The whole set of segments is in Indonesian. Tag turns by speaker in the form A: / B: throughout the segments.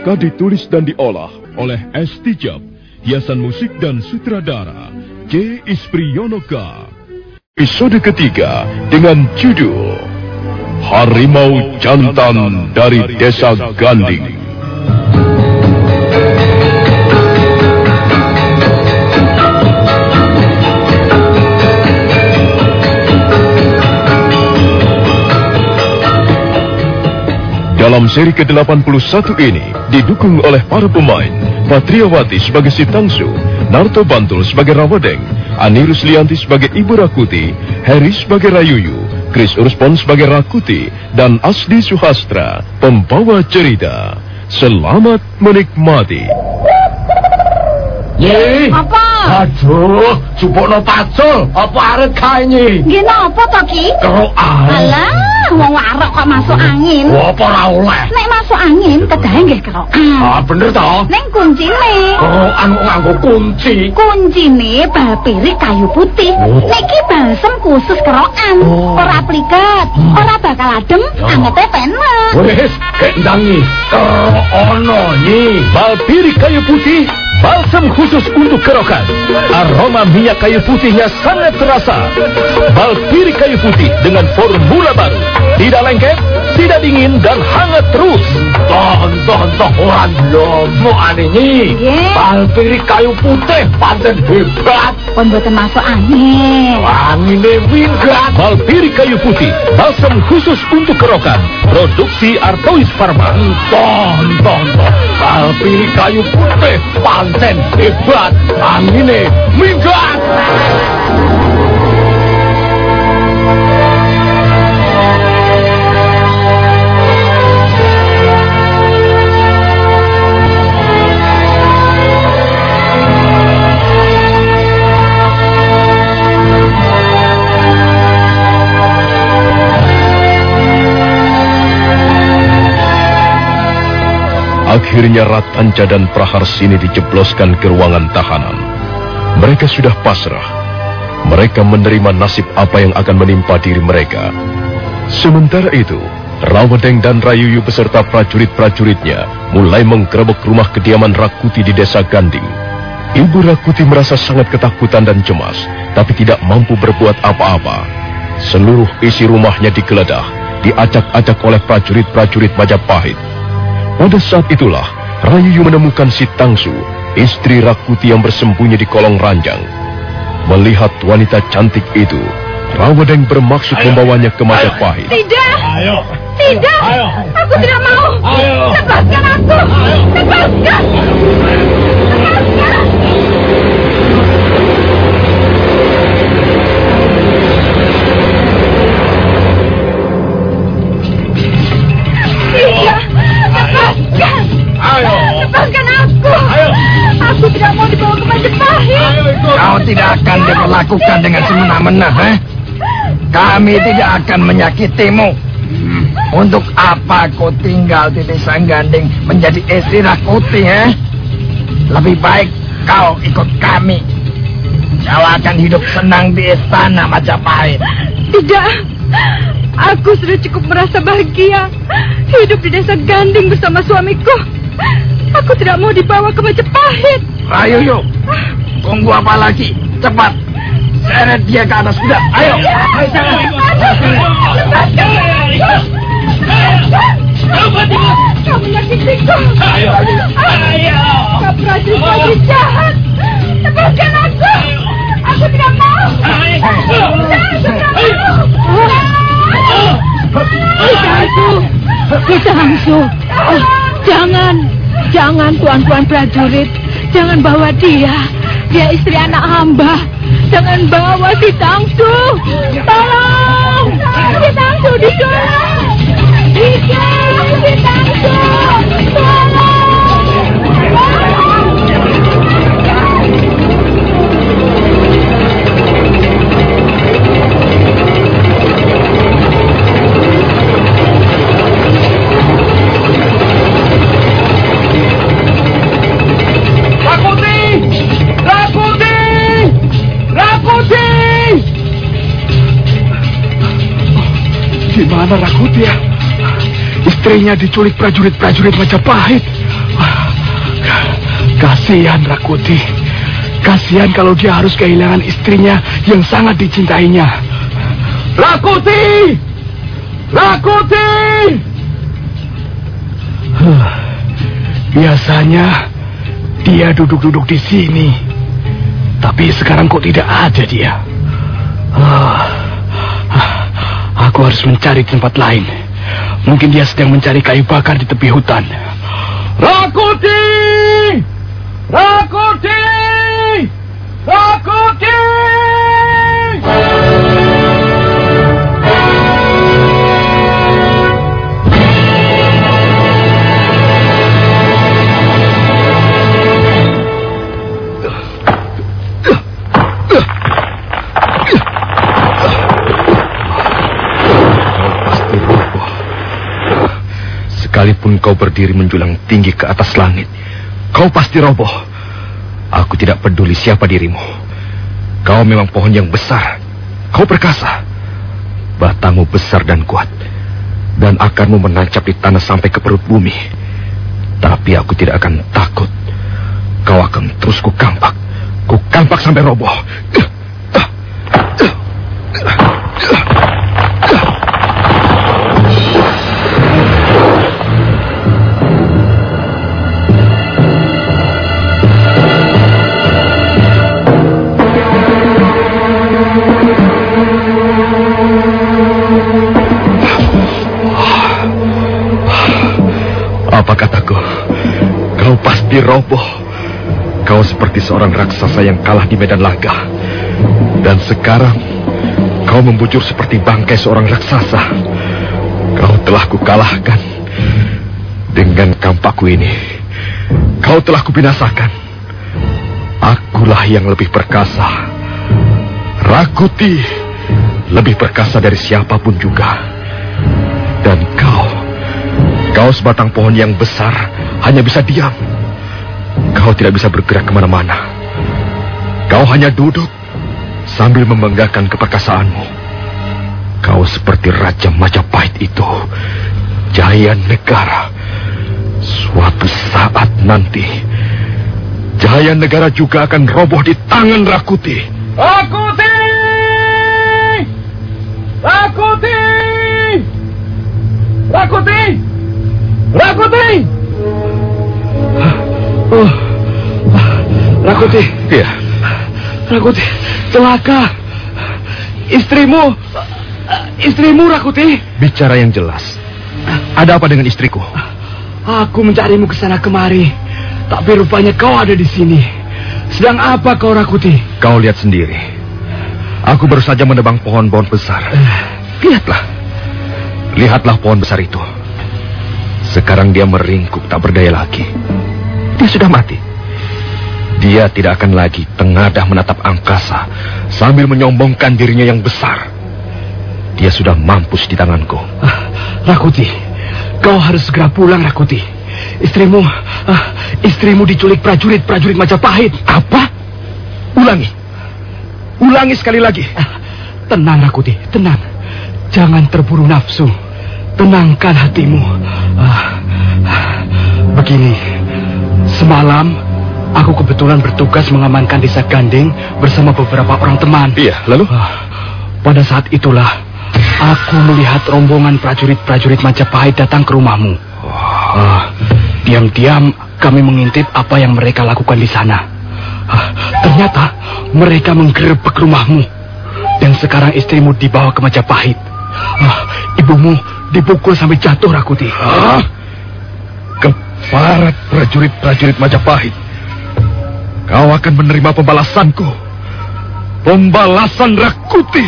A: Naskah ditulis dan diolah oleh S. Tijab, hiasan musik dan sutradara J. Ispriyonoka. Episode ketiga dengan judul Harimau Jantan dari Desa Ganding. Dalam seri ke-81 ini didukung oleh para pemain Patriawati sebagai si Tangsu, Narto Bantul sebagai Rawadeng, Ani Ruslianti sebagai Ibu Rakuti, Heri sebagai Rayuyu, Chris Urspon sebagai Rakuti, dan Asdi Suhastra, pembawa cerita. Selamat menikmati.
B: Ye.
C: Apa?
B: Aduh, jupukno pacul. Apa arep kae iki?
C: Nggih napa to, Ki?
B: Kerokan.
C: Alah, wong warok kok masuk angin.
B: Apa ora oleh?
C: Nek masuk angin, kedahe nggih kerokan.
B: Ah, bener to?
C: Ning kuncine.
B: Kerokan kok nganggo kunci.
C: Kuncine bal pirik kayu putih.
B: Oh.
C: Niki balsem khusus kerokan.
B: Oh.
C: Ora pliket, ora bakal adem,
B: Ya.
C: angete penak.
B: Wes, kendangi. Kerokono nyi.
D: Balpiri kayu putih, balsam khusus untuk kerokan. Aroma minyak kayu putihnya sangat terasa. Balpiri kayu putih dengan formula baru. Tidak lengket, tidak dingin, dan hangat terus.
B: Ton, ton, ton, orang lomo ane nyi.
C: Nggih.
B: Balpiri kayu putih, paten hebat.
C: Boten masuk angin.
B: Angine minggat.
D: Balpiri kayu putih, balsam khusus untuk kerokan. Produksi Artois Pharma.
B: Ton, ton, ton. Balpiri kayu putih, paten hebat. Angine minggat.
A: Akhirnya Ratanca dan Praharsini dijebloskan ke ruangan tahanan. Mereka sudah pasrah. Mereka menerima nasib apa yang akan menimpa diri mereka. Sementara itu, Rawedeng dan Rayuyu beserta prajurit-prajuritnya mulai menggerebek rumah kediaman Rakuti di desa Ganding. Ibu Rakuti merasa sangat ketakutan dan cemas, tapi tidak mampu berbuat apa-apa. Seluruh isi rumahnya digeledah, diacak-acak oleh prajurit-prajurit Majapahit. Pada saat itulah, Rayuyu menemukan si Tangsu, istri Rakuti yang bersembunyi di kolong ranjang. Melihat wanita cantik itu, Rawedeng bermaksud membawanya ke Majapahit.
E: Tidak!
B: Ayo.
E: Tidak!
B: Ayo.
E: Aku tidak mau!
B: Ayo.
E: Lepaskan aku! Lepaskan! Lepaskan! Lepaskan aku!
B: Ayo.
E: Aku tidak mau dibawa ke Majapahit!
F: Kau tidak akan diperlakukan dengan semena-mena, eh? Kami tidak akan menyakitimu. Untuk apa kau tinggal di desa Ganding menjadi istri Rakuti, eh? Lebih baik kau ikut kami. Kau akan hidup senang di istana Majapahit.
E: Tidak. Aku sudah cukup merasa bahagia hidup di desa Ganding bersama suamiku. Aku tidak mau dibawa ke Majapahit.
F: Rayu, yuk. Tunggu apa lagi? Cepat. Seret dia ke atas kuda. Ayo. Ayo, jangan.
E: Kau menyakitiku.
B: Ayo.
E: Ayo. Kau prajurit-prajurit jahat. Lepaskan aku. Aku tidak mau. Aku tidak mau. Kitangsu. Kitangsu. Oh, jangan. Jangan tuan-tuan prajurit. Jangan bawa dia. Dia istri anak hamba. Jangan bawa si Tangsu. Tolong. Si Tangsu ditolong.
F: Di mana Rakuti ya? Istrinya diculik prajurit-prajurit Majapahit. Kasihan Rakuti. Kasihan kalau dia harus kehilangan istrinya yang sangat dicintainya.
B: Rakuti! Rakuti!
F: Biasanya dia duduk-duduk di sini. Tapi sekarang kok tidak ada dia. Aku harus mencari tempat lain. Mungkin dia sedang mencari kayu bakar di tepi hutan.
B: Rakuti! Rakuti!
A: Sekalipun kau berdiri menjulang tinggi ke atas langit, kau pasti roboh. Aku tidak peduli siapa dirimu. Kau memang pohon yang besar. Kau perkasa. Batangmu besar dan kuat. Dan akarmu menancap di tanah sampai ke perut bumi. Tapi aku tidak akan takut. Kau akan terus ku kampak. Ku kampak sampai roboh. Apa kataku? Kau pasti roboh. Kau seperti seorang raksasa yang kalah di medan laga. Dan sekarang kau membujur seperti bangkai seorang raksasa. Kau telah kukalahkan. Dengan kampakku ini, kau telah kubinasakan. Akulah yang lebih perkasa. Rakuti lebih perkasa dari siapa pun juga. Dan kau Kau sebatang pohon yang besar hanya bisa diam. Kau tidak bisa bergerak ke mana-mana.
G: Kau hanya duduk sambil membanggakan keperkasaanmu. Kau seperti Raja Majapahit itu, jaya negara. Suatu saat nanti, jaya negara juga akan roboh di tangan Rakuti.
H: Rakuti! Rakuti! Rakuti! Rakuti! Oh, Rakuti,
G: Iya,
H: Rakuti, celaka. Istrimu, istrimu Rakuti.
G: bicara yang jelas. Ada apa dengan istriku?
H: Aku mencarimu ke sana kemari, tapi rupanya kau ada di sini. Sedang apa kau Rakuti?
G: Kau lihat sendiri. Aku baru saja menebang pohon-pohon besar. Lihatlah. Lihatlah pohon besar itu. Sekarang dia meringkuk tak berdaya lagi. Dia sudah mati. Dia tidak akan lagi tengadah menatap angkasa sambil menyombongkan dirinya yang besar. Dia sudah mampus di tanganku.
H: Rakuti, kau harus segera pulang Rakuti. Istrimu, ah, istrimu diculik prajurit-prajurit Majapahit.
G: Apa? Ulangi. Ulangi sekali lagi.
H: Ah, Tenang Rakuti, tenang. Jangan terburu nafsu. Tenangkan hatimu. Ah, begini, semalam aku kebetulan bertugas mengamankan desa Ganding bersama beberapa orang teman.
G: Iya, lalu?
H: Ah, pada saat itulah aku melihat rombongan prajurit-prajurit Majapahit datang ke rumahmu. Ah, Diam-diam kami mengintip apa yang mereka lakukan di sana. Ah, ternyata mereka menggerebek rumahmu. Dan sekarang istrimu dibawa ke Majapahit. Ah, ibumu dipukul sampai jatuh Rakuti.
G: Ah, keparat prajurit-prajurit Majapahit. Kau akan menerima pembalasanku. Pembalasan Rakuti.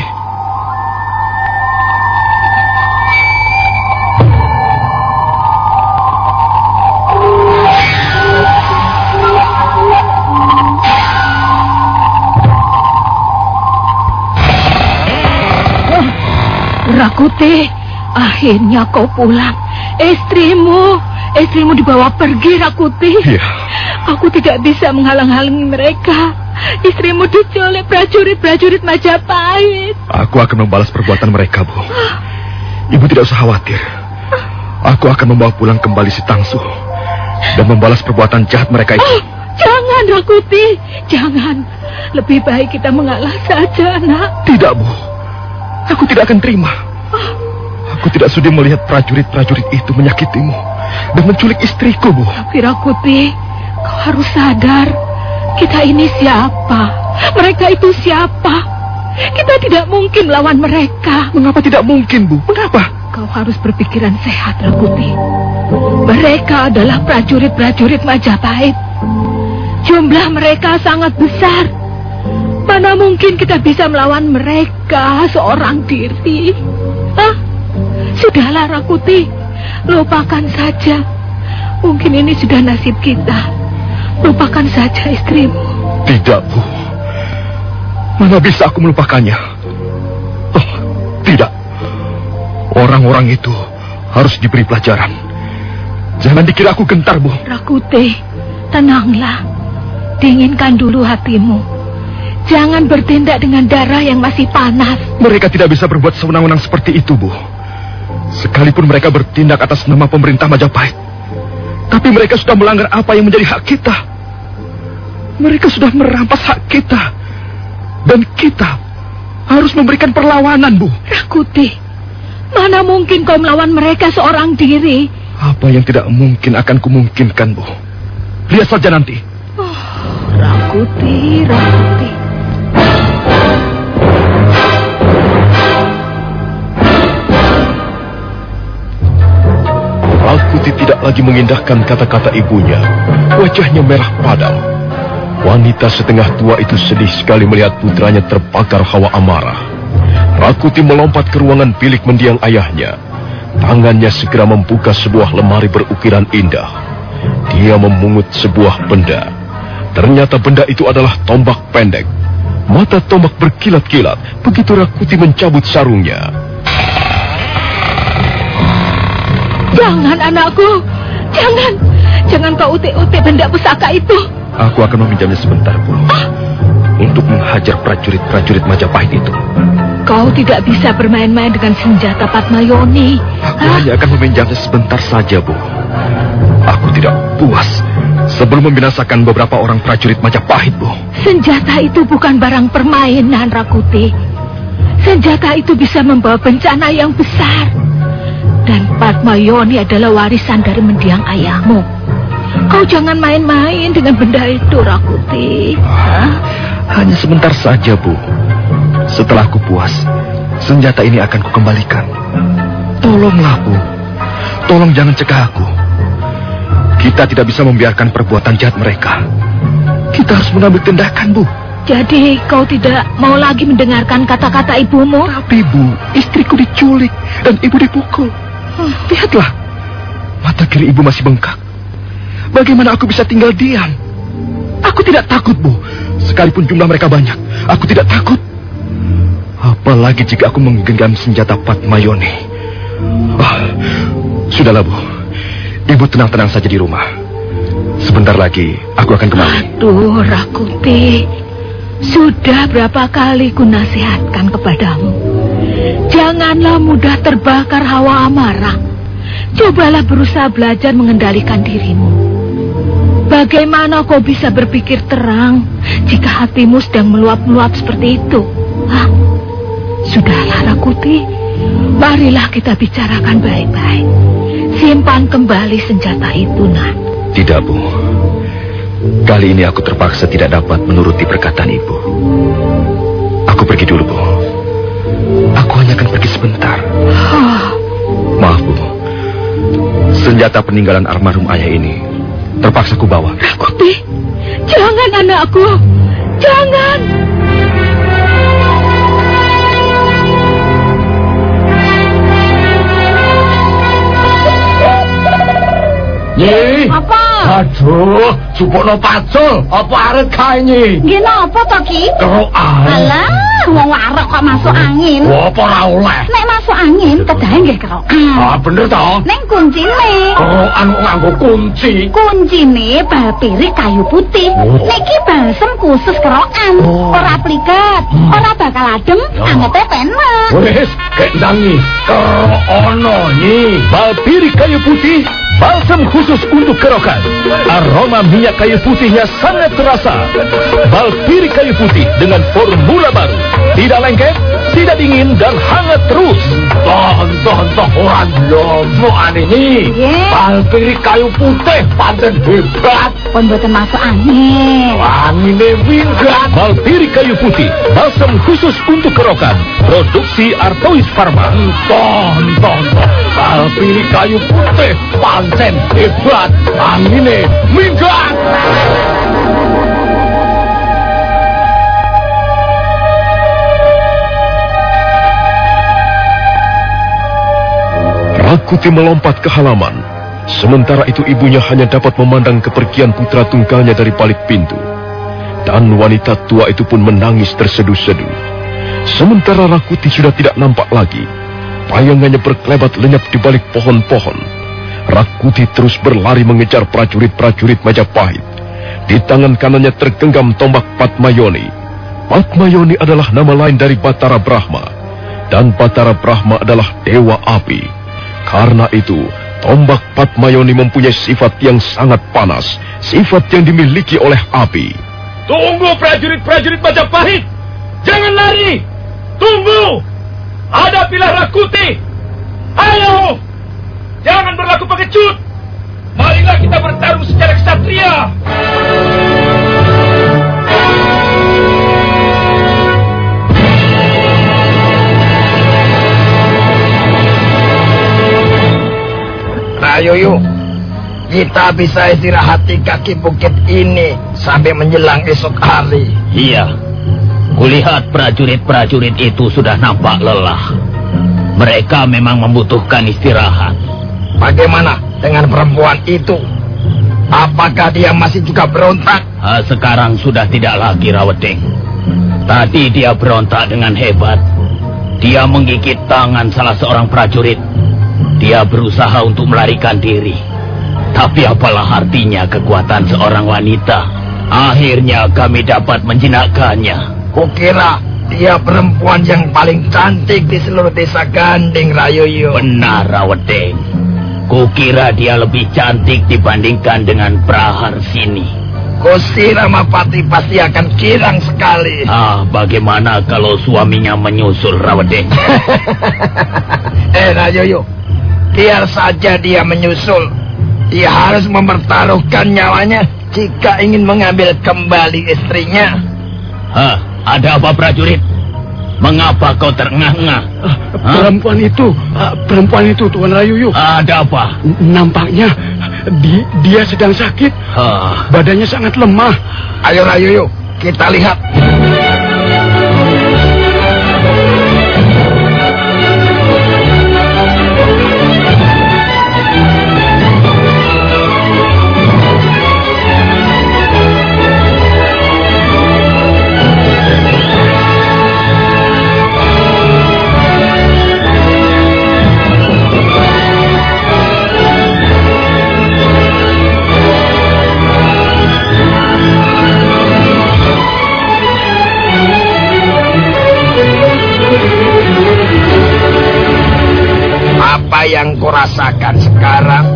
E: Rakuti, akhirnya kau pulang. Istrimu, istrimu dibawa pergi, Rakuti.
G: Iya.
E: Aku tidak bisa menghalang-halangi mereka. Istrimu diculik prajurit-prajurit Majapahit.
G: Aku akan membalas perbuatan mereka, Bu. Ibu tidak usah khawatir. Aku akan membawa pulang kembali si Tangsu dan membalas perbuatan jahat mereka itu.
E: Oh, jangan, Rakuti. Jangan. Lebih baik kita mengalah saja, nak.
G: Tidak, Bu. Aku tidak akan terima. Aku tidak sudi melihat prajurit-prajurit itu menyakitimu dan menculik istriku, Bu.
E: Tapi Rakuti, kau harus sadar. Kita ini siapa? Mereka itu siapa? Kita tidak mungkin melawan mereka.
G: Mengapa tidak mungkin, Bu? Mengapa?
E: Kau harus berpikiran sehat, Rakuti. Mereka adalah prajurit-prajurit Majapahit. Jumlah mereka sangat besar. Mana mungkin kita bisa melawan mereka seorang diri? Hah? Sudahlah, Rakuti. Lupakan saja. Mungkin ini sudah nasib kita. Lupakan saja istrimu.
G: Tidak, Bu. Mana bisa aku melupakannya? Oh, tidak. Orang-orang itu harus diberi pelajaran. Jangan dikira aku gentar, Bu.
E: Rakuti, tenanglah. Dinginkan dulu hatimu. Jangan bertindak dengan darah yang masih panas.
G: Mereka tidak bisa berbuat sewenang-wenang seperti itu, Bu. Sekalipun mereka bertindak atas nama pemerintah Majapahit. Tapi mereka sudah melanggar apa yang menjadi hak kita. Mereka sudah merampas hak kita. Dan kita harus memberikan perlawanan, Bu.
E: Rakuti, mana mungkin kau melawan mereka seorang diri?
G: Apa yang tidak mungkin akan kumungkinkan, Bu. Lihat saja nanti.
E: Oh, Rakuti, Rakuti.
A: Rakuti tidak lagi mengindahkan kata-kata ibunya. Wajahnya merah padam. Wanita setengah tua itu sedih sekali melihat putranya terbakar hawa amarah. Rakuti melompat ke ruangan bilik mendiang ayahnya. Tangannya segera membuka sebuah lemari berukiran indah. Dia memungut sebuah benda. Ternyata benda itu adalah tombak pendek. Mata tombak berkilat-kilat begitu Rakuti mencabut sarungnya.
E: Jangan anakku, jangan. Jangan kau utik-utik benda pusaka itu.
G: Aku akan meminjamnya sebentar, Bu. Untuk menghajar prajurit-prajurit Majapahit itu.
E: Kau tidak bisa bermain-main dengan senjata Patmayoni.
G: Aku hanya akan meminjamnya sebentar saja, Bu. Aku tidak puas sebelum membinasakan beberapa orang prajurit Majapahit, Bu.
E: Senjata itu bukan barang permainan, Rakuti. Senjata itu bisa membawa bencana yang besar. Dan Patmayoni adalah warisan dari mendiang ayahmu. Kau jangan main-main dengan benda itu, Rakuti. Hah?
G: Hanya sebentar saja, Bu. Setelah aku puas, senjata ini akan kukembalikan. Tolonglah, Bu. Tolong jangan cegah aku. Kita tidak bisa membiarkan perbuatan jahat mereka. Kita harus mengambil tindakan, Bu.
E: Jadi kau tidak mau lagi mendengarkan kata-kata ibumu?
G: Tapi, Bu, istriku diculik dan ibu dipukul. Lihatlah, mata kiri ibu masih bengkak. Bagaimana aku bisa tinggal diam? Aku tidak takut, Bu. Sekalipun jumlah mereka banyak, aku tidak takut. Apalagi jika aku menggenggam senjata Patmayoni. Ah, sudahlah, Bu. Ibu tenang-tenang saja di rumah. Sebentar lagi aku akan kembali.
E: Aduh, Rakuti. Sudah berapa kali ku nasihatkan kepadamu. Janganlah mudah terbakar hawa amarah. Cobalah berusaha belajar mengendalikan dirimu. Bagaimana kau bisa berpikir terang jika hatimu sedang meluap-meluap seperti itu? Hah? Sudahlah, Rakuti. Marilah kita bicarakan baik-baik. Simpan kembali senjata itu, nak.
G: Tidak, Bu. Kali ini aku terpaksa tidak dapat menuruti perkataan Ibu. Aku pergi dulu, Bu. Aku hanya akan pergi sebentar. Maaf, Bu. Senjata peninggalan almarhum ayah ini terpaksa ku bawa.
E: Rakuti, jangan anakku. Jangan.
B: Nyi.
C: Apa?
B: Aduh, jupukno pacul. Apa arep kae nyi?
C: Nggih napa to, Ki?
B: Kerokan.
C: Alah, wong warok kok masuk angin.
B: Wah, apa ora oleh?
C: Nek masuk angin, kedahe nggih kerokan.
B: Ah, bener toh?
C: Ning kuncine.
B: Kerokan kok nganggo kunci.
C: Kuncine bapirik kayu putih.
B: Oh.
C: Niki balsem khusus kerokan.
B: Oh.
C: Ora pliket, ora bakal adem,
B: Ya.
C: angete penak.
B: Wes, kendang nyi. Kerokono nyi.
D: Balpiri kayu putih, balsam khusus untuk kerokan. Aroma minyak kayu putihnya sangat terasa. Balpiri kayu putih dengan formula baru. Tidak lengket, tidak dingin, dan hangat terus.
B: Toh, toh, toh, orang lomo ane nyi.
C: Nggih.
B: Palpiri kayu putih pancen hebat.
C: Pun boten masuk angin.
B: Angine minggat.
D: Balpiri kayu putih, balsam khusus untuk kerokan. Produksi Artois Pharma.
B: Toh, toh, toh. Palpiri kayu putih pancen hebat. Angine minggat.
A: Rakuti melompat ke halaman. Sementara itu ibunya hanya dapat memandang kepergian putra tunggalnya dari balik pintu. Dan wanita tua itu pun menangis terseduh-seduh. Sementara Rakuti sudah tidak nampak lagi. Bayangannya berkelebat lenyap di balik pohon-pohon. Rakuti terus berlari mengejar prajurit-prajurit Majapahit. Di tangan kanannya tergenggam tombak Patmayoni. Patmayoni adalah nama lain dari Batara Brahma. Dan Batara Brahma adalah Dewa Api. Karena itu, tombak Patmayoni mempunyai sifat yang sangat panas. Sifat yang dimiliki oleh api.
I: Tunggu prajurit-prajurit Majapahit. Jangan lari. Tunggu. Hadapilah Rakuti. Ayo. Jangan berlaku pengecut. Marilah kita bertarung secara kesatria.
F: Ayo yuk. Kita bisa istirahat di kaki bukit ini sampai menjelang esok hari.
J: Iya. Kulihat prajurit-prajurit itu sudah nampak lelah. Mereka memang membutuhkan istirahat.
F: Bagaimana dengan perempuan itu? Apakah dia masih juga berontak?
J: Sekarang sudah tidak lagi Rawedeng. Tadi dia berontak dengan hebat. Dia menggigit tangan salah seorang prajurit. Dia berusaha untuk melarikan diri. Tapi apalah artinya kekuatan seorang wanita? Akhirnya kami dapat menjinakkannya.
F: Kukira dia perempuan yang paling cantik di seluruh desa Ganding, Rayoyo.
J: Benar, Rawedeng. Kukira dia lebih cantik dibandingkan dengan Prahar sini.
F: Gusti Ramapati pasti akan kirang sekali.
J: Ah, bagaimana kalau suaminya menyusul Rawedeng?
F: eh, Rayoyo, biar saja dia menyusul. Dia harus mempertaruhkan nyawanya jika ingin mengambil kembali istrinya.
J: Hah, ada apa prajurit? Mengapa kau terengah-engah?
K: Uh, perempuan itu, uh, perempuan itu Tuan Rayuyu.
J: Ada apa?
K: N nampaknya di, dia sedang sakit.
J: Uh.
K: Badannya sangat lemah.
F: Ayo Rayuyu, kita lihat. Yang kau rasakan sekarang?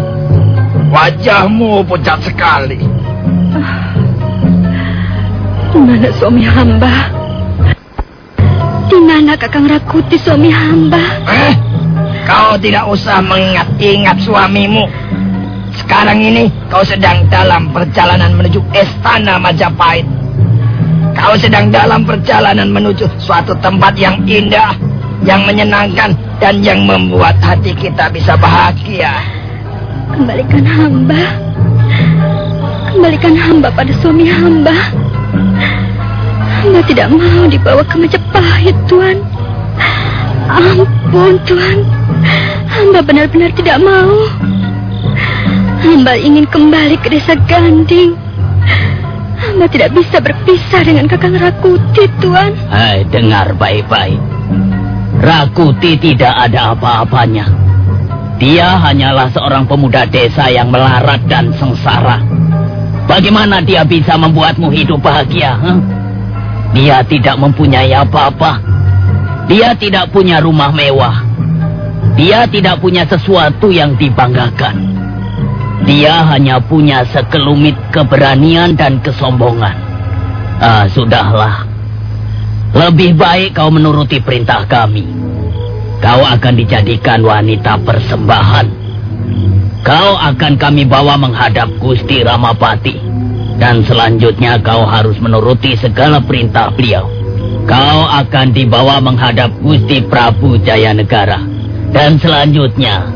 F: Wajahmu pucat sekali.
L: Di mana suami hamba? Di mana Kakang Rakuti suami hamba?
F: Eh, kau tidak usah mengingat-ingat suamimu. Sekarang ini kau sedang dalam perjalanan menuju istana Majapahit. Kau sedang dalam perjalanan menuju suatu tempat yang indah, yang menyenangkan, dan yang membuat hati kita bisa bahagia.
L: Kembalikan hamba. Kembalikan hamba pada suami hamba. Hamba tidak mau dibawa ke Majapahit, Tuan. Ampun, Tuan. Hamba benar-benar tidak mau. Hamba ingin kembali ke desa Ganding. Hamba tidak bisa berpisah dengan Kakang Rakuti, Tuan.
J: Hai, dengar baik-baik. Rakuti tidak ada apa-apanya. Dia hanyalah seorang pemuda desa yang melarat dan sengsara. Bagaimana dia bisa membuatmu hidup bahagia? Huh? Dia tidak mempunyai apa-apa. Dia tidak punya rumah mewah. Dia tidak punya sesuatu yang dibanggakan. Dia hanya punya sekelumit keberanian dan kesombongan. Ah, sudahlah. Lebih baik kau menuruti perintah kami. Kau akan dijadikan wanita persembahan. Kau akan kami bawa menghadap Gusti Ramapati. Dan selanjutnya kau harus menuruti segala perintah beliau. Kau akan dibawa menghadap Gusti Prabu Jayanegara. Dan selanjutnya,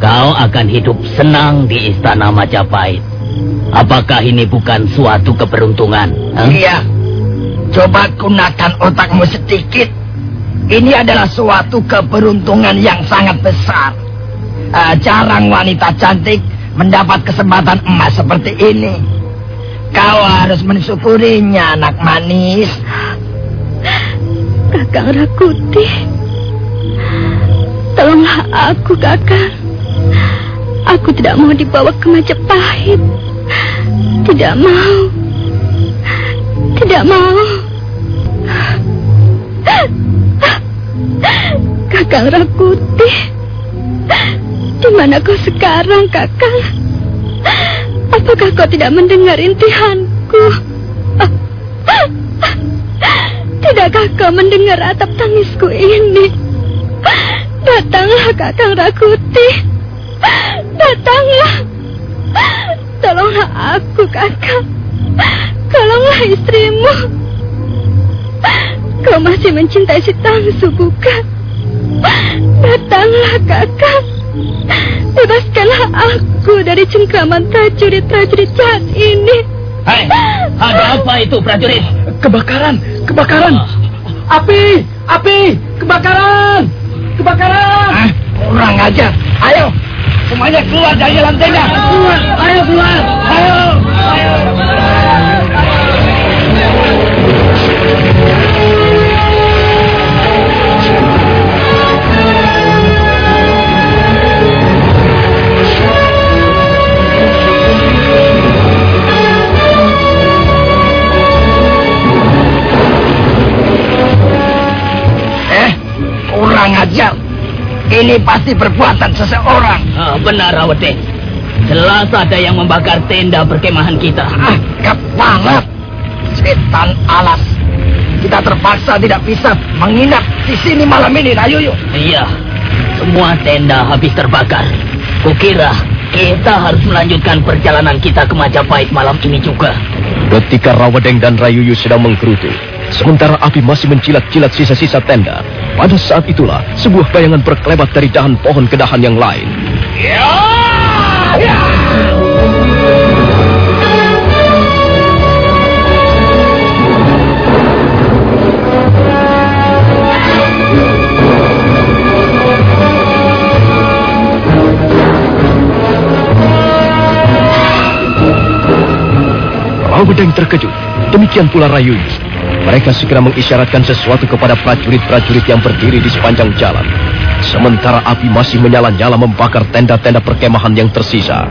J: kau akan hidup senang di Istana Majapahit. Apakah ini bukan suatu keberuntungan?
F: Huh? Coba gunakan otakmu sedikit. Ini adalah suatu keberuntungan yang sangat besar. Uh, jarang wanita cantik mendapat kesempatan emas seperti ini. Kau harus mensyukurinya, anak manis.
L: Kakang Rakuti, tolonglah aku, kakang. Aku tidak mau dibawa ke Majapahit. Tidak mau. Tidak mau. Kakang Rakuti. Di mana kau sekarang, Kakang? Apakah kau tidak mendengar intihanku? Tidakkah kau mendengar atap tangisku ini? Datanglah, Kakang Rakuti. Datanglah. Tolonglah aku, Kakang. Tolonglah istrimu. Kau masih mencintai si Tangsu, bukan? Datanglah, kakak. Bebaskanlah aku dari cengkraman prajurit-prajurit jahat ini.
J: Hai, ada apa itu prajurit?
K: Kebakaran, kebakaran. Api, api, kebakaran, kebakaran.
F: Ah, kurang aja. Ayo, semuanya keluar dari tenda.
K: Keluar, ayo keluar, ayo.
F: Ini pasti perbuatan seseorang.
J: Ah, benar, Rawedeng. Jelas ada yang membakar tenda perkemahan kita.
F: Ah, kepala. Setan alas. Kita terpaksa tidak bisa menginap di sini malam ini, Rayuyu.
J: Iya, semua tenda habis terbakar. Kukira kita harus melanjutkan perjalanan kita ke Majapahit malam ini juga.
A: Ketika Rawadeng dan Rayuyu sedang menggerutu, sementara api masih mencilat-cilat sisa-sisa tenda, pada saat itulah sebuah bayangan berkelebat dari dahan pohon ke dahan yang lain. Rawedeng terkejut. Demikian pula Rayuyu. Mereka segera mengisyaratkan sesuatu kepada prajurit-prajurit yang berdiri di sepanjang jalan. Sementara api masih menyala-nyala membakar tenda-tenda perkemahan yang tersisa.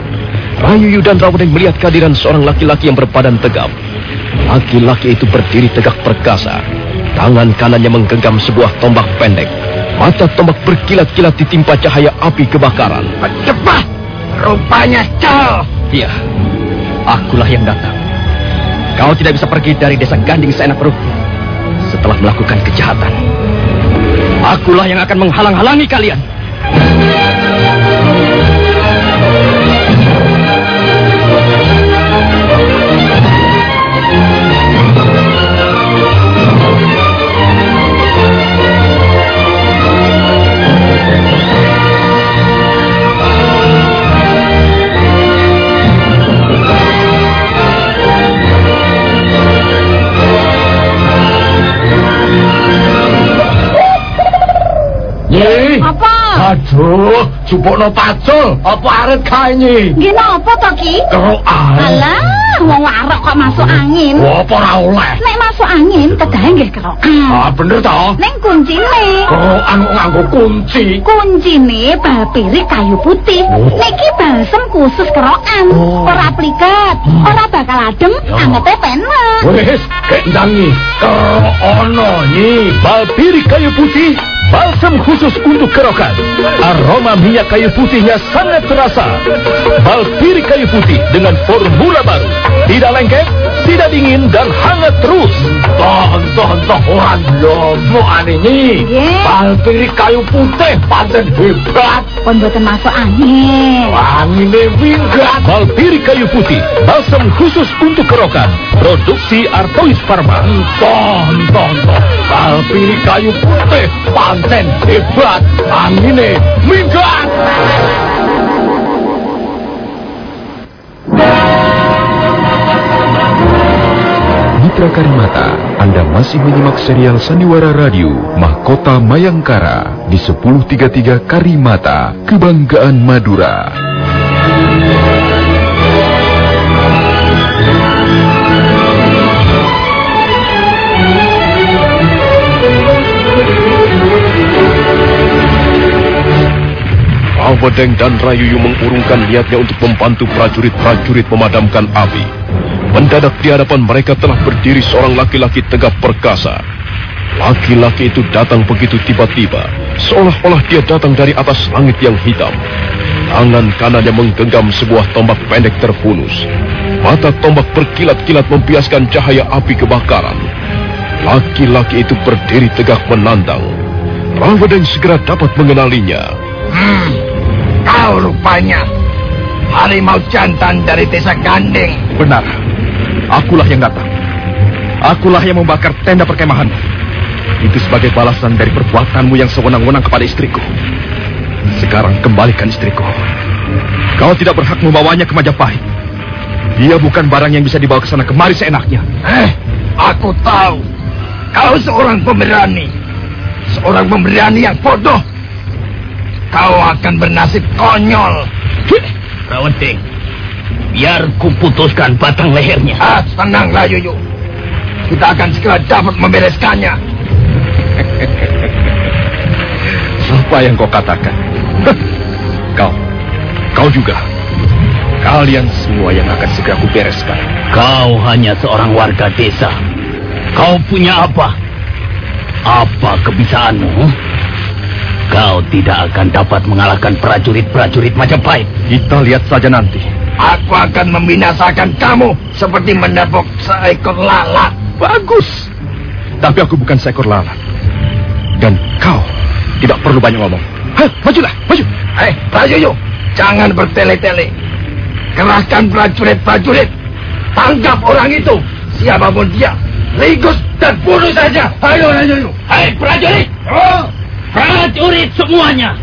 A: Rayuyu dan Rawedeng melihat kehadiran seorang laki-laki yang berbadan tegap. Laki-laki itu berdiri tegak perkasa. Tangan kanannya menggenggam sebuah tombak pendek. Mata tombak berkilat-kilat ditimpa cahaya api kebakaran.
F: Cepat! Rupanya Cal!
G: Iya, akulah yang datang. Kau tidak bisa pergi dari desa Ganding seenak perut setelah melakukan kejahatan. Akulah yang akan menghalang-halangi kalian.
B: Aduh, jupukno pacul. Apa arep kae nyi?
C: Nggih napa to, Ki?
B: Kerokan.
C: Alah, wong arek kok masuk angin.
B: Wah, apa ora oleh?
C: Nek masuk angin, kedahe nggih kerokan.
B: Ah, bener toh?
C: Ning kuncine.
B: Kerokan kok nganggo kunci.
C: Kuncine bal pirik kayu putih.
B: Oh.
C: Niki balsem khusus kerokan.
B: Oh.
C: Ora pliket, ora bakal adem, angete penak.
B: Wes, kendang nyi. Kerokono nyi.
D: Balpiri kayu putih, balsam khusus untuk kerokan. Aroma minyak kayu putihnya sangat terasa. Balpiri kayu putih dengan formula baru. Tidak lengket, tidak dingin, dan hangat terus.
B: Toh, toh, toh, orang lomo ane nyi.
C: Nggih.
B: Balpiri kayu putih pancen hebat.
C: Pun boten masuk angin.
B: Angine minggat.
D: Balpiri kayu putih, balsam khusus untuk kerokan. Produksi Artois Pharma.
B: Toh, toh, toh. Balpiri kayu putih pancen hebat. Angine
A: Mitra Karimata, Anda masih menyimak serial Sandiwara Radio Mahkota Mayangkara di 1033 Karimata, Kebanggaan Madura. Rawedeng dan Rayuyu mengurungkan niatnya untuk membantu prajurit-prajurit memadamkan api. Mendadak di hadapan mereka telah berdiri seorang laki-laki tegap perkasa. Laki-laki itu datang begitu tiba-tiba, seolah-olah dia datang dari atas langit yang hitam. Tangan kanannya menggenggam sebuah tombak pendek terhunus. Mata tombak berkilat-kilat membiaskan cahaya api kebakaran. Laki-laki itu berdiri tegak menandang. Rawedeng segera dapat mengenalinya.
F: Hmm, kau rupanya harimau jantan dari desa Ganding.
G: Benar. Akulah yang datang. Akulah yang membakar tenda perkemahan. Itu sebagai balasan dari perbuatanmu yang sewenang-wenang kepada istriku. Sekarang kembalikan istriku. Kau tidak berhak membawanya ke Majapahit. Dia bukan barang yang bisa dibawa ke sana kemari seenaknya.
F: Eh, aku tahu. Kau seorang pemberani. Seorang pemberani yang bodoh. Kau akan bernasib konyol.
J: Rawedeng, biar kuputuskan batang lehernya.
F: Ah, tenanglah Yuyu. Kita akan segera dapat membereskannya.
G: Apa yang kau katakan? Kau, kau juga. Kalian semua yang akan segera kubereskan.
J: Kau hanya seorang warga desa. Kau punya apa? Apa kebisaanmu? Kau tidak akan dapat mengalahkan prajurit-prajurit Majapahit.
G: Kita lihat saja nanti.
F: Aku akan membinasakan kamu seperti menepuk seekor lalat.
G: Bagus. Tapi aku bukan seekor lalat. Dan kau tidak perlu banyak ngomong. Hah, majulah, maju.
F: Eh, Prayoyo, jangan bertele-tele. Kerahkan prajurit-prajurit. Tangkap orang itu. Siapa pun dia. Ligus dan bunuh saja. Ayo, ayo, ayo.
J: Hai prajurit!
F: Oh.
J: Prajurit semuanya!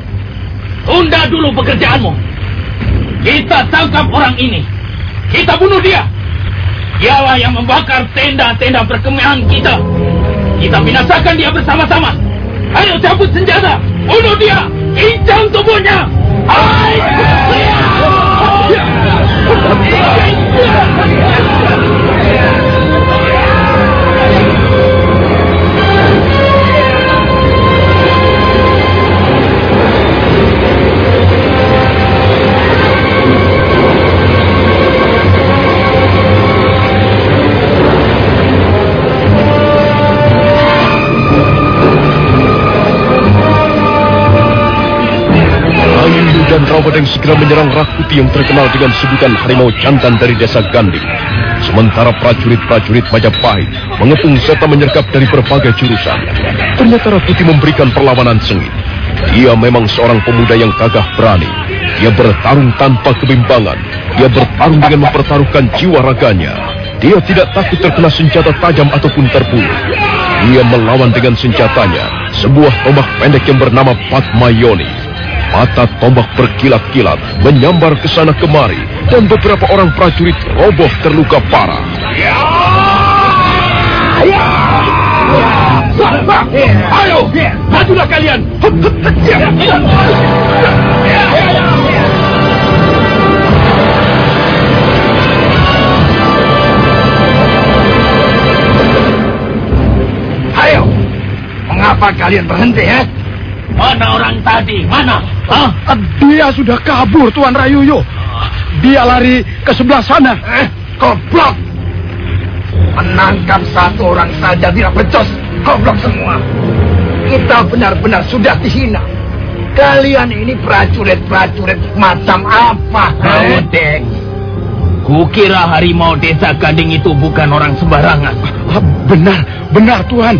J: Tunda dulu pekerjaanmu. Kita tangkap orang ini. Kita bunuh dia. Dialah yang membakar tenda-tenda perkemahan kita. Kita binasakan dia bersama-sama. Ayo cabut senjata. Bunuh dia. Incang tubuhnya. Hai!
A: Ayu segera menyerang Rakuti yang terkenal dengan sebutan harimau jantan dari desa Ganding. Sementara prajurit-prajurit Majapahit mengepung serta menyergap dari berbagai jurusan. Ternyata Rakuti memberikan perlawanan sengit. Dia memang seorang pemuda yang gagah berani. Dia bertarung tanpa kebimbangan. Dia bertarung dengan mempertaruhkan jiwa raganya. Dia tidak takut terkena senjata tajam ataupun terbunuh. Dia melawan dengan senjatanya, sebuah tombak pendek yang bernama Patmayoni. Mata tombak berkilat-kilat menyambar ke sana kemari dan beberapa orang prajurit roboh terluka parah.
J: Ayo, majulah kalian.
F: Ayo. Mengapa kalian berhenti, ya?
J: Mana orang tadi? Mana? Hah?
K: Dia sudah kabur, Tuan Rayuyo. Dia lari ke sebelah sana.
F: Eh, goblok. Menangkap satu orang saja tidak becos. Goblok semua. Kita benar-benar sudah dihina. Kalian ini prajurit-prajurit macam apa? eh?
J: Rawadeng. Kukira harimau desa Gading itu bukan orang sembarangan.
K: Ah, Benar, benar Tuhan.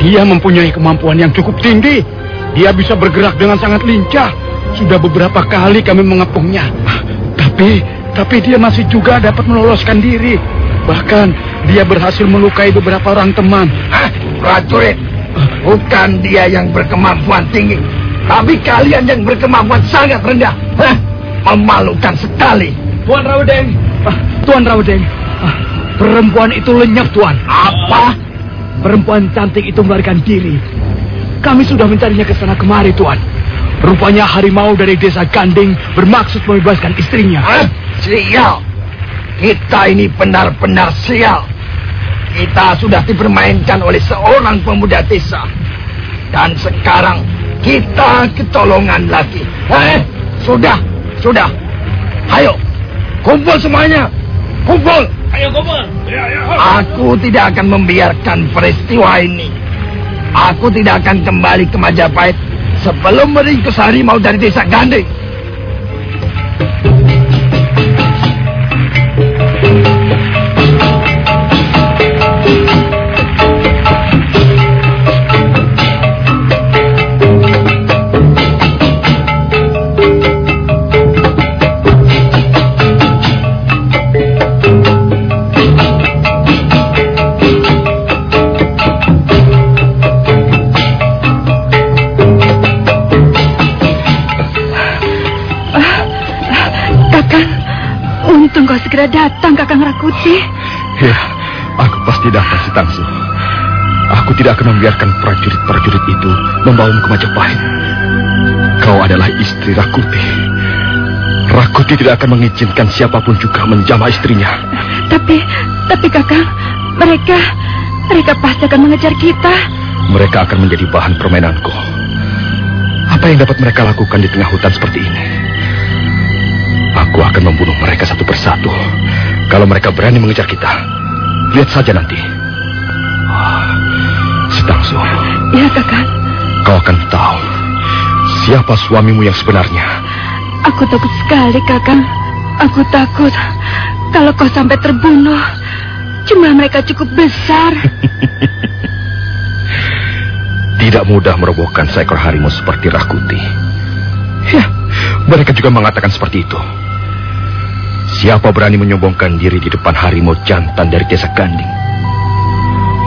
K: Dia mempunyai kemampuan yang cukup tinggi. Dia bisa bergerak dengan sangat lincah. Sudah beberapa kali kami mengepungnya. Tapi, tapi dia masih juga dapat meloloskan diri. Bahkan dia berhasil melukai beberapa orang teman.
F: Hah? Prajurit. Bukan dia yang berkemampuan tinggi. Tapi kalian yang berkemampuan sangat rendah. Hah? Memalukan sekali.
K: Tuan Raudeng, ah, Tuan Raudeng, ah, perempuan itu lenyap Tuan.
F: Apa?
K: Perempuan cantik itu melarikan diri. Kami sudah mencarinya ke sana kemari Tuan. Rupanya harimau dari desa Ganding bermaksud membebaskan istrinya.
F: Hah? Sial. Kita ini benar-benar sial. Kita sudah dipermainkan oleh seorang pemuda desa. Dan sekarang kita ketolongan lagi. Eh, sudah, sudah. Ayo, kumpul semuanya. Kumpul.
J: Ayo kumpul.
F: Aku tidak akan membiarkan peristiwa ini. Aku tidak akan kembali ke Majapahit sebelum meringkus harimau dari desa Ganding.
E: Segera datang, Kakang Rakuti.
G: Ya, aku pasti datang si Tangsu. Aku tidak akan membiarkan prajurit-prajurit itu membawamu ke Majapahit. Kau adalah istri Rakuti. Rakuti tidak akan mengizinkan siapa pun juga menjamah istrinya.
E: Tapi, tapi Kakang, mereka, mereka pasti akan mengejar kita.
G: Mereka akan menjadi bahan permainanku. Apa yang dapat mereka lakukan di tengah hutan seperti ini? Aku akan membunuh mereka satu persatu. Kalau mereka berani mengejar kita, lihat saja nanti. Ah, Setangsu,
E: Ya, Kakang.
G: kau akan tahu Siapa suamimu yang sebenarnya?
M: Aku takut sekali, Kakang. Aku takut kalau kau sampai terbunuh. Jumlah mereka cukup besar.
G: Tidak mudah merobohkan seekor harimau seperti Rakuti. Ya, mereka juga mengatakan seperti itu. Siapa berani menyombongkan diri di depan harimau jantan dari desa Ganding?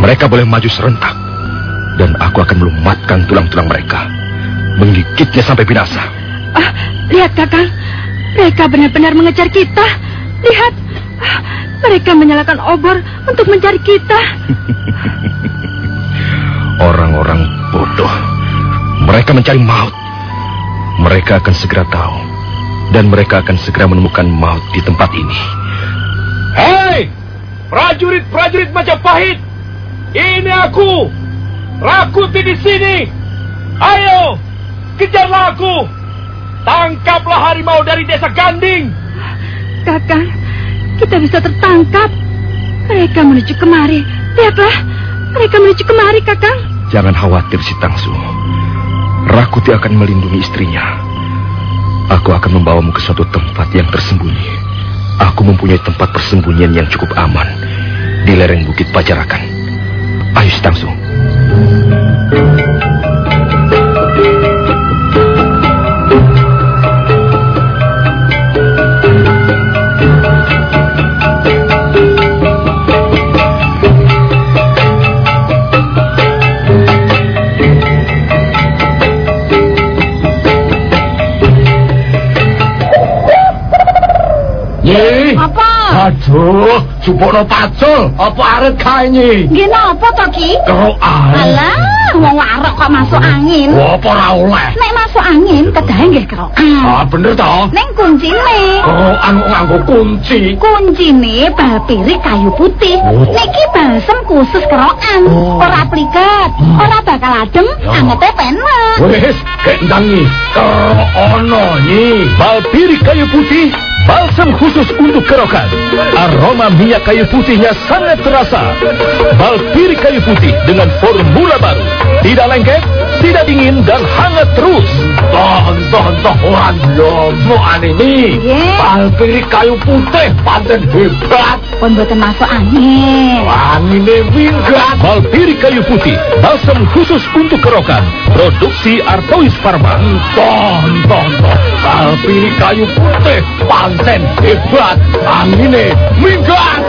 G: Mereka boleh maju serentak. Dan aku akan melumatkan tulang-tulang mereka. Menggigitnya sampai binasa.
M: Ah, lihat kakang. Mereka benar-benar mengejar kita. Lihat. Ah, mereka menyalakan obor untuk mencari kita.
G: Orang-orang bodoh. Mereka mencari maut. Mereka akan segera tahu. Dan mereka akan segera menemukan maut di tempat ini.
I: Hei! Prajurit-prajurit Majapahit! Ini aku! Rakuti di sini! Ayo! Kejarlah aku! Tangkaplah harimau dari desa Ganding!
M: Kakang, kita bisa tertangkap. Mereka menuju kemari. Lihatlah, mereka menuju kemari, Kakang.
G: Jangan khawatir, si Tangsu. Rakuti akan melindungi istrinya. Aku akan membawamu ke suatu tempat yang tersembunyi. Aku mempunyai tempat persembunyian yang cukup aman di lereng Bukit Pajarakan. Ayo, si
C: Apa?
B: Jupukno pacul. Apa arep kae nyi?
C: Nggih napa to, Ki?
B: Kerokan.
C: Alah, wong warok kok masuk angin.
B: Wah, apa ora oleh?
C: Nek masuk angin, kedahe nggih kerokan.
B: Ah, bener toh?
C: Neng kuncine.
B: Kerokan kok nganggo kunci.
C: Kuncine bal pirik kayu putih.
B: Oh.
C: Niki balsem khusus kerokan.
B: Oh.
C: Ora pliket, ora bakal adem,
B: Ya.
C: angete penak.
B: Wes, kendang nyi. Kerokono nyi.
D: Balpiri kayu putih, balsam khusus untuk kerokan. Aroma minyak kayu putihnya sangat terasa. Balpiri kayu putih dengan formula baru. Tidak lengket, tidak dingin, dan hangat terus.
B: Ton, ton, ton, orang lomo ane nyi.
C: Ye.
B: Palpiri kayu putih, panten hebat.
C: Pun boten masuk angin.
B: Angine minggat.
D: Balpiri kayu putih, balsam khusus untuk kerokan. Produksi Artois Pharma.
B: Ton, ton, ton. Palpiri kayu putih, panten hebat. Angine minggat.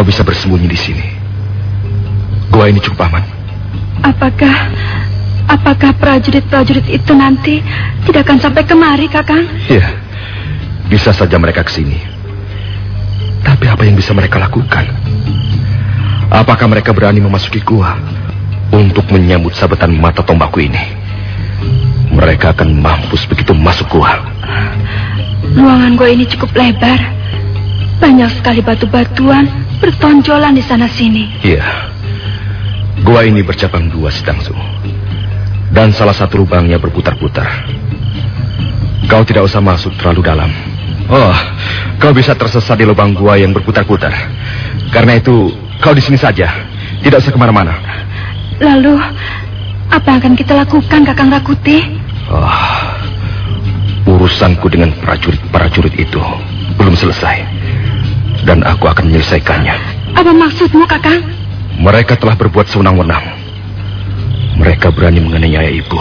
G: Kau bisa bersembunyi di sini. Gua ini cukup aman.
M: Apakah apakah prajurit-prajurit itu nanti tidak akan sampai kemari, Kakang?
G: Iya. Bisa saja mereka ke sini. Tapi apa yang bisa mereka lakukan? Apakah mereka berani memasuki gua untuk menyambut sabetan mata tombakku ini? Mereka akan mampus begitu masuk gua.
M: Ruangan gua ini cukup lebar. Banyak sekali batu-batuan bertonjolan di sana sini.
G: Iya. Gua ini bercabang dua si Tangsu. Dan salah satu lubangnya berputar-putar. Kau tidak usah masuk terlalu dalam. Oh, kau bisa tersesat di lubang gua yang berputar-putar. Karena itu, kau di sini saja. Tidak usah ke mana-mana.
M: Lalu, apa yang akan kita lakukan, Kakang Rakuti?
G: Oh, urusanku dengan prajurit-prajurit itu belum selesai. Dan aku akan menyelesaikannya.
M: Apa maksudmu, Kakang?
G: Mereka telah berbuat sewenang-wenang. Mereka berani menganiaya ibu.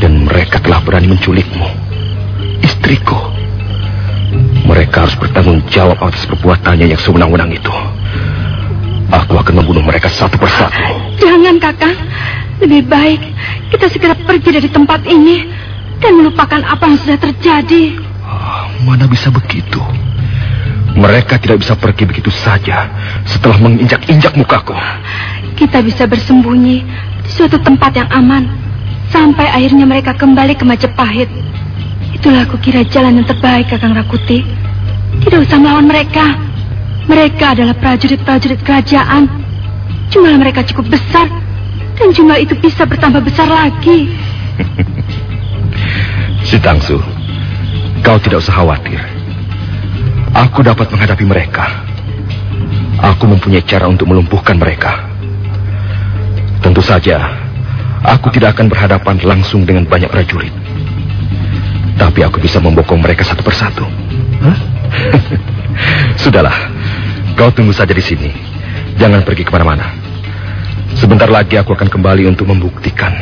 G: Dan mereka telah berani menculikmu. Istriku. Mereka harus bertanggung jawab atas perbuatannya yang sewenang-wenang itu. Aku akan membunuh mereka satu persatu.
M: Jangan, Kakang. Lebih baik kita segera pergi dari tempat ini dan melupakan apa yang sudah terjadi.
G: Ah, mana bisa begitu? Mereka tidak bisa pergi begitu saja setelah menginjak-injak mukaku.
M: Kita bisa bersembunyi di suatu tempat yang aman sampai akhirnya mereka kembali ke Majapahit. Itulah aku kira jalan yang terbaik, Kakang Rakuti. Tidak usah melawan mereka.
C: Mereka adalah prajurit-prajurit kerajaan. Jumlah mereka cukup besar. Dan jumlah itu bisa bertambah besar lagi.
G: si Tangsu, kau tidak usah khawatir. Aku dapat menghadapi mereka. Aku mempunyai cara untuk melumpuhkan mereka. Tentu saja, aku tidak akan berhadapan langsung dengan banyak prajurit. Tapi aku bisa membokong mereka satu persatu. Sudahlah, kau tunggu saja di sini. Jangan pergi ke mana-mana. Sebentar lagi aku akan kembali untuk membuktikan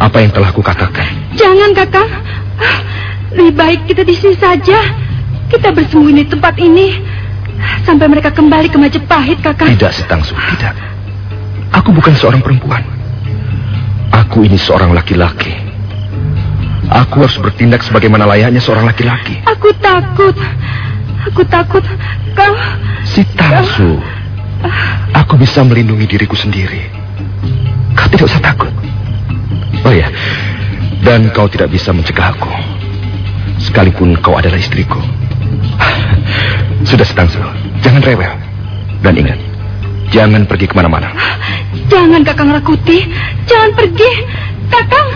G: apa yang telah aku katakan.
C: Jangan, Kakak. Lebih baik kita di sini saja. Kita bersembunyi di tempat ini. Sampai mereka kembali ke Majapahit, Kakak.
G: Tidak, Setangsu, tidak. Aku bukan seorang perempuan. Aku ini seorang laki-laki. Aku harus bertindak sebagaimana layaknya seorang laki-laki.
C: Aku takut. Aku takut kau...
G: Si Tangsu. Aku bisa melindungi diriku sendiri. Kau tidak usah takut. Oh ya, dan kau tidak bisa mencegah aku. Sekalipun kau adalah istriku. Sudah setangsu, jangan rewel. Dan ingat, jangan pergi ke mana-mana.
C: Jangan Kakang Rakuti, jangan pergi. Kakang,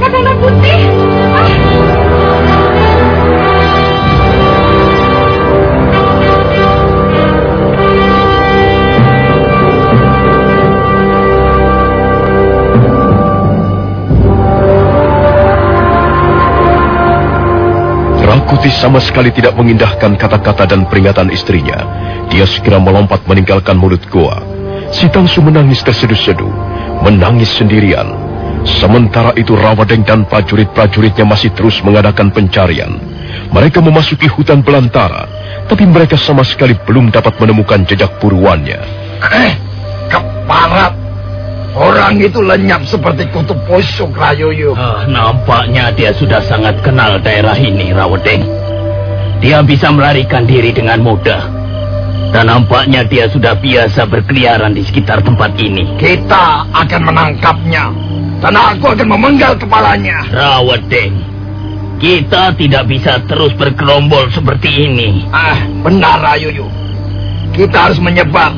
C: Kakang Rakuti.
A: Rakuti sama sekali tidak mengindahkan kata-kata dan peringatan istrinya. Dia segera melompat meninggalkan mulut goa. Si Tangsu menangis terseduh-seduh, menangis sendirian. Sementara itu Rawadeng dan prajurit-prajuritnya masih terus mengadakan pencarian. Mereka memasuki hutan belantara, tapi mereka sama sekali belum dapat menemukan jejak buruannya.
F: Eh, keparat Orang itu lenyap seperti kutub pusuk, Rayuyu.
J: Uh, nampaknya dia sudah sangat kenal daerah ini, Rawedeng. Dia bisa melarikan diri dengan mudah. Dan nampaknya dia sudah biasa berkeliaran di sekitar tempat ini.
F: Kita akan menangkapnya. Dan aku akan memenggal kepalanya.
J: Rawedeng, kita tidak bisa terus bergerombol seperti ini.
F: Ah, benar, Rayuyu. Kita harus menyebar.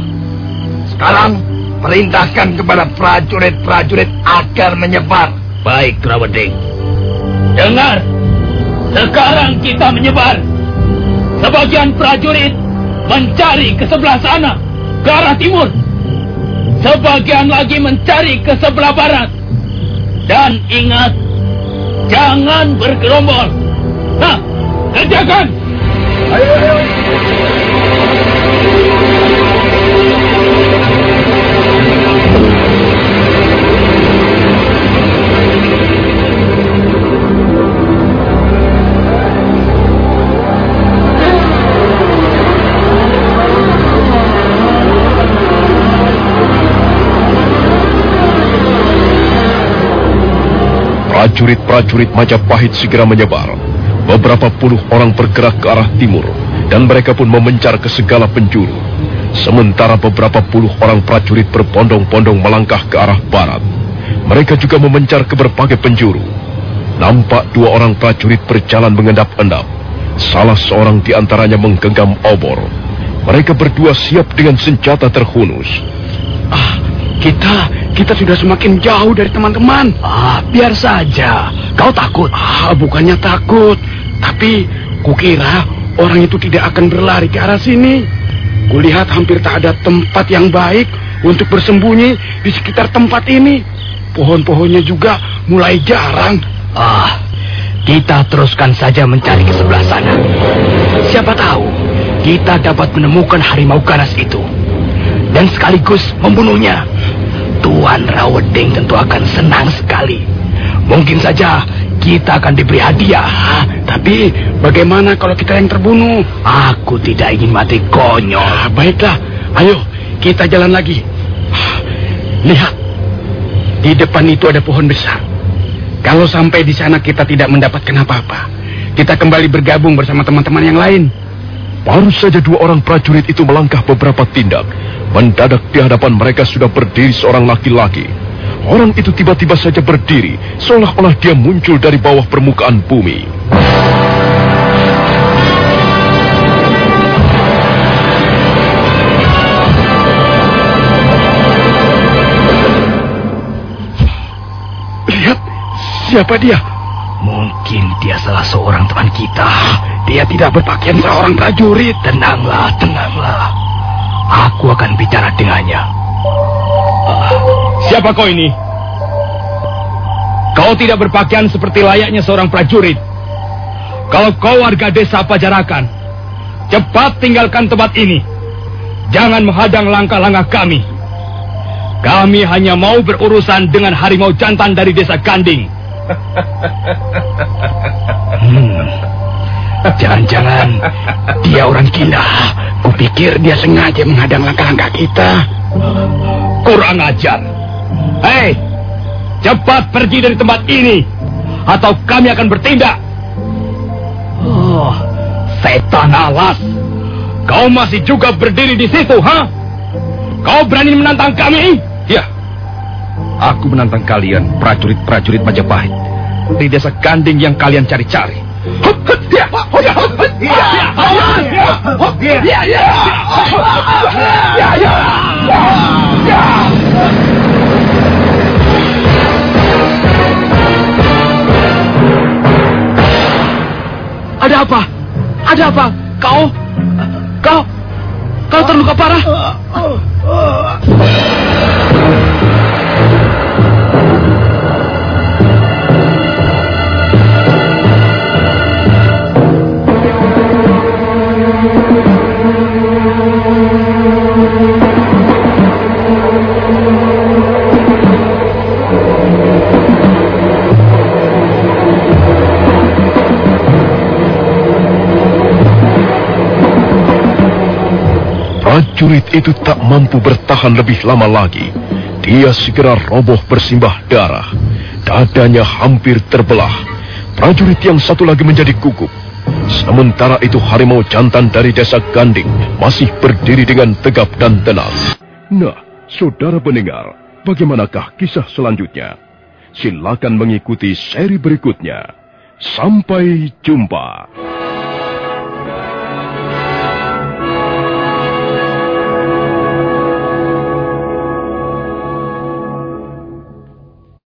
F: Sekarang Perintahkan kepada prajurit-prajurit agar menyebar.
J: Baik, Rawading. Dengar, sekarang kita menyebar. Sebagian prajurit mencari ke sebelah sana, ke arah timur. Sebagian lagi mencari ke sebelah barat. Dan ingat, jangan bergerombol. Nah, kerjakan! Ayo, ayo.
A: Prajurit-prajurit Majapahit segera menyebar. Beberapa puluh orang bergerak ke arah timur, dan mereka pun memencar ke segala penjuru. Sementara beberapa puluh orang prajurit berbondong-bondong melangkah ke arah barat. Mereka juga memencar ke berbagai penjuru. Nampak dua orang prajurit berjalan mengendap-endap. Salah seorang di antaranya menggenggam obor. Mereka berdua siap dengan senjata terhunus.
K: Ah, kita kita sudah semakin jauh dari teman-teman.
J: Ah, biar saja. Kau takut?
K: Ah, bukannya takut. Tapi kukira orang itu tidak akan berlari ke arah sini. Kulihat hampir tak ada tempat yang baik untuk bersembunyi di sekitar tempat ini. Pohon-pohonnya juga mulai jarang.
J: Ah, kita teruskan saja mencari ke sebelah sana. Siapa tahu kita dapat menemukan harimau ganas itu dan sekaligus membunuhnya. Tuan Raweding tentu akan senang sekali. Mungkin saja kita akan diberi hadiah.
K: Tapi bagaimana kalau kita yang terbunuh?
J: Aku tidak ingin mati konyol. Ah,
K: baiklah, ayo kita jalan lagi. Lihat, di depan itu ada pohon besar. Kalau sampai di sana kita tidak mendapatkan apa-apa, kita kembali bergabung bersama teman-teman yang lain.
A: Baru saja dua orang prajurit itu melangkah beberapa tindak. Mendadak di hadapan mereka sudah berdiri seorang laki-laki. Orang itu tiba-tiba saja berdiri, seolah-olah dia muncul dari bawah permukaan bumi.
K: Lihat, siapa dia?
H: Mungkin dia salah seorang teman kita.
K: Dia tidak berpakaian seorang prajurit.
H: Tenanglah, tenanglah. Aku akan bicara dengannya.
N: Siapa kau ini? Kau tidak berpakaian seperti layaknya seorang prajurit. Kalau kau warga desa Pajarakan, cepat tinggalkan tempat ini. Jangan menghadang langkah-langkah kami. Kami hanya mau berurusan dengan harimau jantan dari desa Ganding.
K: Jangan-jangan dia orang gila. Kupikir dia sengaja menghadang langkah-langkah kita.
N: Kurang ajar. Hei, cepat pergi dari tempat ini. Atau kami akan bertindak. Oh, setan alas. Kau masih juga berdiri di situ, ha? Kau berani menantang kami?
H: Ya, aku menantang kalian, prajurit-prajurit Majapahit. Di desa Ganding yang kalian cari-cari.
N: Ada apa? Ada apa? Kau? Kau? Kau terluka parah?
A: Prajurit itu tak mampu bertahan lebih lama lagi. Dia segera roboh bersimbah darah. Dadanya hampir terbelah. Prajurit yang satu lagi menjadi gugup. Sementara itu harimau jantan dari desa Ganding masih berdiri dengan tegap dan tenang. Nah, saudara pendengar, bagaimanakah kisah selanjutnya? Silakan mengikuti seri berikutnya. Sampai jumpa.